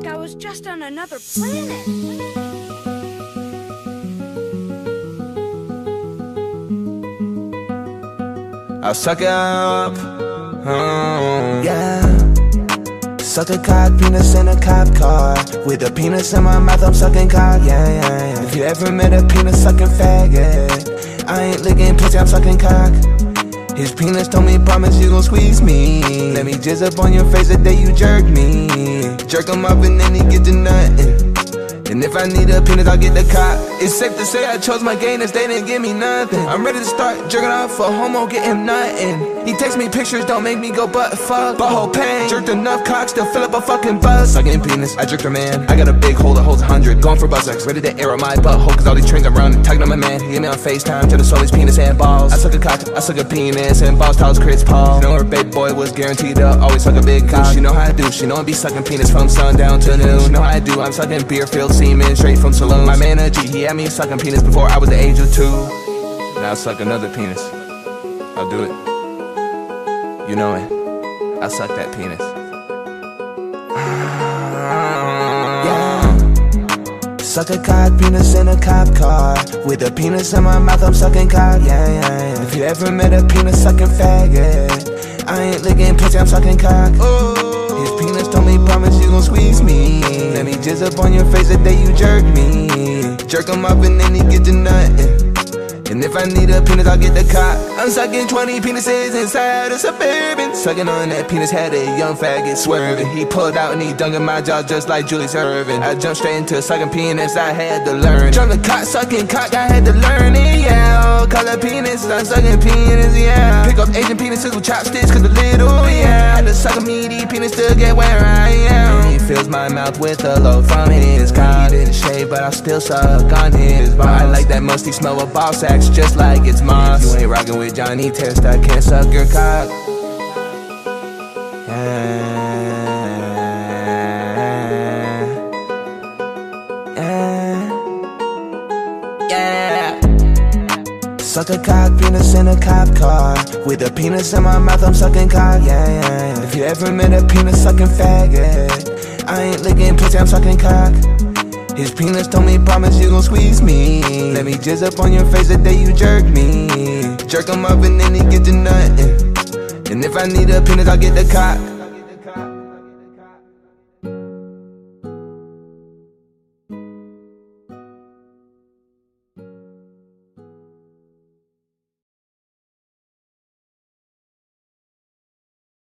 was just on another planet. I'll suck it up. Oh. Yeah. Suck a cock, penis in a cop car. With a penis in my mouth, I'm sucking cock. Yeah, yeah, yeah. If you ever met a penis sucking faggot, I ain't licking pussy, I'm sucking cock. His penis told me, promise you gon' squeeze me. Let me jizz up on your face the day you jerk me. Jerk him up and then he get to nothing. And if I need a penis, I'll get the cop. It's safe to say I chose my gainers, they didn't give me nothing. I'm ready to start jerking off for homo, get him nothing. He takes me pictures, don't make me go butt fuck. Butthole pain, jerked enough cocks to fill up a fucking buzz. Sucking penis, I jerked a man. I got a big hole that holds a hundred. Going for buzz sex, ready to air up my butthole, cause all these trains I'm running. Talking to my man, he get me on FaceTime, tell us all his penis and balls. I suck a cock, I suck a penis, and balls tells Chris Paul. She know her baby boy was guaranteed to always suck a big cock. She know how I do, she know I be sucking penis from sundown to noon. She know how I do, I'm sucking beer filled semen straight from saloon. My man, a G, he had me sucking penis before I was the age of two. Now I suck another penis. I'll do it. You know it. I suck that penis. Yeah. Suck a cock, penis in a cop car. With a penis in my mouth, I'm sucking cock. Yeah, yeah, yeah. If you ever met a penis sucking faggot, I ain't licking pussy, I'm sucking cock. Oh. His penis told me, promise you gon' squeeze up on your face the day you jerk me. Jerk him up and then he get to nothing. And if I need a penis, I'll get the cock. I'm sucking 20 penises inside a suburban. Sucking on that penis, had a young faggot swerving. He pulled out and he dunked in my jaw just like Julius Erving. I jumped straight into a sucking penis, I had to learn. Jump the cock, sucking cock, I had to learn it, yeah. Color penis, I'm sucking penis, yeah. Pick up Asian penises with chopsticks, cause the little, yeah. Had to suck a meaty penis to get where I am. My mouth with a load from his cock. He didn't shave, but I still suck on his balls. I like that musty smell of ball sacks just like it's moss. If you ain't rockin' with Johnny Test, I can't suck your cock. Yeah. Suck a cock, penis in a cop car. With a penis in my mouth, I'm sucking cock. Yeah, yeah, yeah. If you ever met a penis sucking faggot, I ain't licking pussy, I'm sucking cock. His penis told me, promise you gon' squeeze me. Let me jizz up on your face the day you jerk me. Jerk him up and then he get to nothing. And if I need a penis, I'll get the cock.